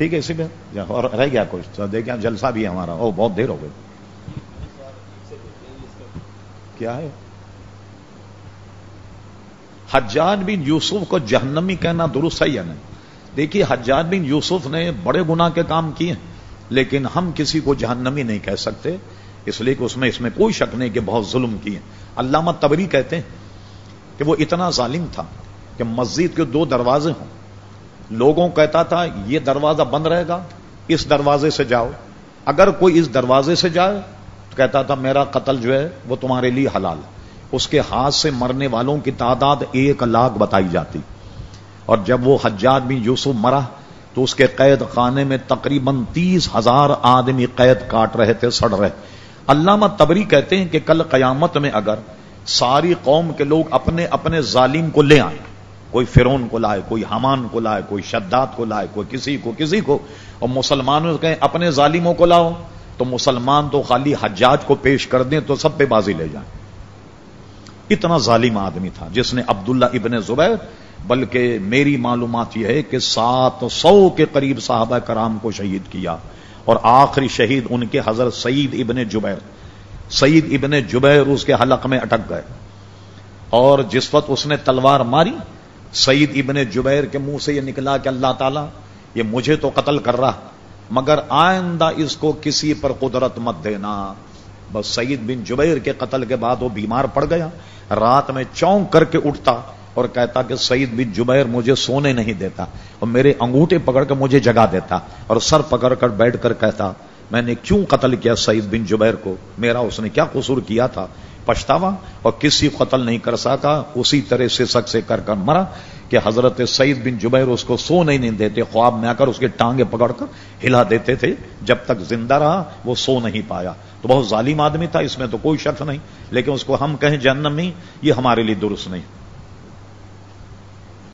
ٹھیک ہے، اسی پہ اور رہ گیا کچھ۔ دیکھیں جلسہ بھی ہے ہمارا۔ او بہت دیر ہو گئی۔ کیا ہے؟ حجاج بن یوسف کو جہنمی کہنا درست ہے یا نہیں دیکھیے، حجاج بن یوسف نے بڑے گناہ کے کام کیے لیکن ہم کسی کو جہنمی نہیں کہہ سکتے، اس لیے کہ اس میں اس میں کوئی شک نہیں کہ بہت ظلم کیے علامہ تبری کہتے ہیں کہ وہ اتنا ظالم تھا کہ مسجد کے دو دروازے ہوں۔ لوگوں کہتا تھا، یہ دروازہ بند رہے گا، اس دروازے سے جاؤ۔ اگر کوئی اس دروازے سے جائے، تو کہتا تھا، میرا قتل جو ہے، وہ تمہارے لیے حلال اس کے ہاتھ سے مرنے والوں کی تعداد ایک لاکھ بتائی جاتی۔ اور جب وہ حجاج بھی یوسف مرا، تو اس کے قید خانے میں تقریباً تیس ہزار آدمی قید کاٹ رہے تھے، سڑ رہے۔ علامہ تبری کہتے ہیں کہ کل قیامت میں اگر ساری قوم کے لوگ اپنے اپنے ظالم کو لے آئیں کوئی فرون کو لائے، کوئی حمان کو لائے، کوئی شداد کو لائے، کوئی کسی کو کسی کو، اور مسلمانوں کہیں اپنے ظالموں کو لاؤ، تو مسلمان تو خالی حجاج کو پیش کر دیں تو سب پہ بازی لے جائیں۔ اتنا ظالم آدمی تھا جس نے عبداللہ ابن زبیر، بلکہ میری معلومات یہ ہے کہ سات سو کے قریب صحابہ کرام کو شہید کیا، اور آخری شہید ان کے حضرت سعید ابن جبیر، سعید ابن جبیر اس کے حلق میں اٹک گئے۔ اور جس وقت اس نے تلوار ماری سعید ابن جبیر کے منہ سے یہ نکلا کہ اللہ تعالیٰ، یہ مجھے تو قتل کر رہا، مگر آئندہ اس کو کسی پر قدرت مت دینا۔ بس سعید بن جبیر کے قتل کے بعد وہ بیمار پڑ گیا، رات میں چونک کر کے اٹھتا اور کہتا کہ سعید بن جبیر مجھے سونے نہیں دیتا اور میرے انگوٹھے پکڑ کر مجھے جگا دیتا اور سر پکڑ کر بیٹھ کر کہتا، میں نے کیوں قتل کیا سعید بن جبیر کو؟ میرا اس نے کیا قصور کیا تھا؟ پچھتاوا اور کسی قتل نہیں کر سکا اسی طرح سے سک سے کر کر مرا کہ حضرت سعید بن جبیر اس کو سو نہیں دیتے، خواب میں آ کر اس کے ٹانگے پکڑ کر ہلا دیتے تھے۔ جب تک زندہ رہا، وہ سو نہیں پایا۔ تو بہت ظالم آدمی تھا، اس میں تو کوئی شک نہیں، لیکن اس کو ہم کہیں جنم نہیں، یہ ہمارے لیے درست نہیں۔